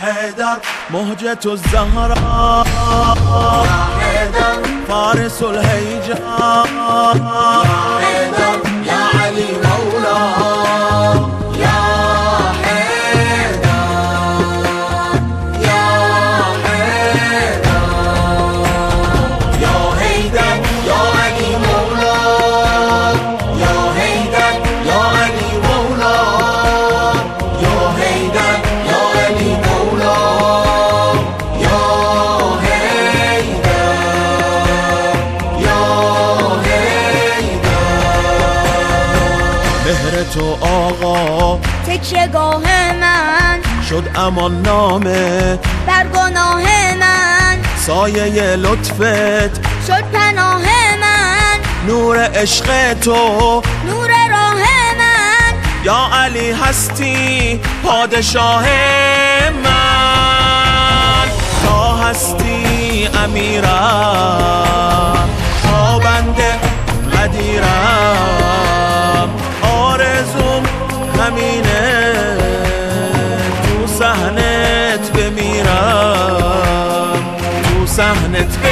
حيدر مهجة الزهراء. يا حيدر فارس الهيجاء. مهرت آقا. تکیهگاه من. شد امان نامه. بر گناه من. سایه لطفت. شد پناه من. نور عشق تو. نور راه من. یا علی هستی پادشاه من. تا هستی امیرم. Some and it's.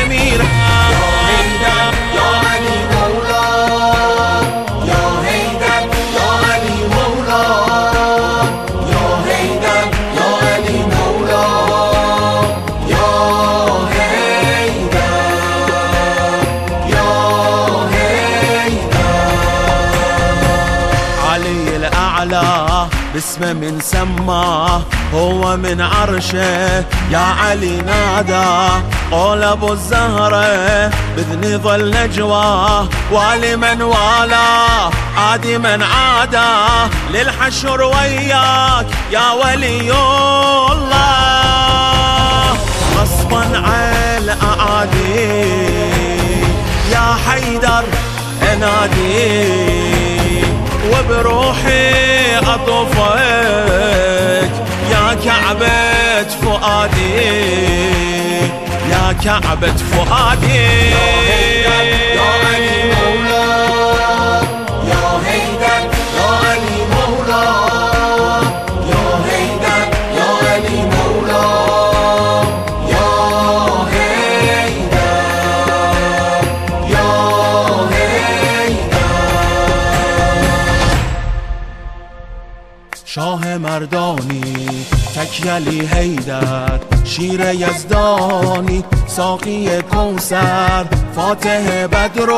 باسم من سماه هو من عرشه. يا علي نادى قول أبو الزهرة باذن ظل نجواه ولمن والاه عادي من عاداه للحشر وياك يا ولي الله. غصبا على الاعادي يا حيدر أنادي. وبروحي اطوفك يا كعبة فؤادي يا كعبة فؤادي. مردانی تکیلی هیدر شیر یزدانی ساقی کوسر فاتح بدر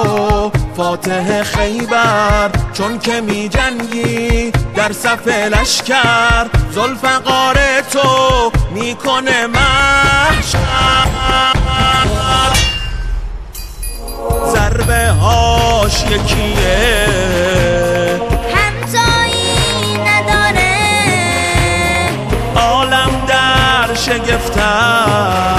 فاتح خیبر. چون که می جنگی در صف لشکر زلفقار تو می‌کنه محشر. ضربه هاش یکیه. Πάμε σε καφέ.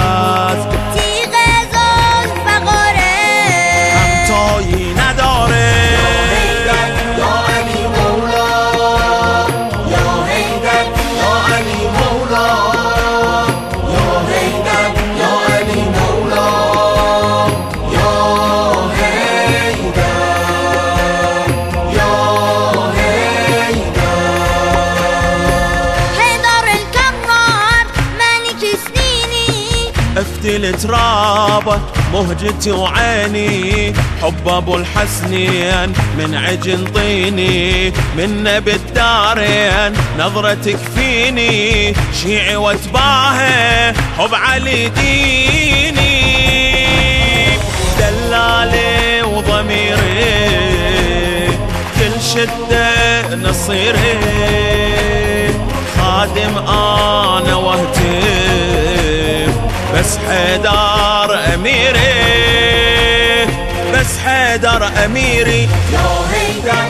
سنيني افتل تراب مهجتي وعيني حب أبو الحسنين من عجن طيني من نبي الدارين نظرتك فيني شيعي واتباهي حب علي ديني. دلالي وضميري كل شدة نصيري. خادم أنا واهتف بس حيدر أميري بس حيدر أميري. يا هيدر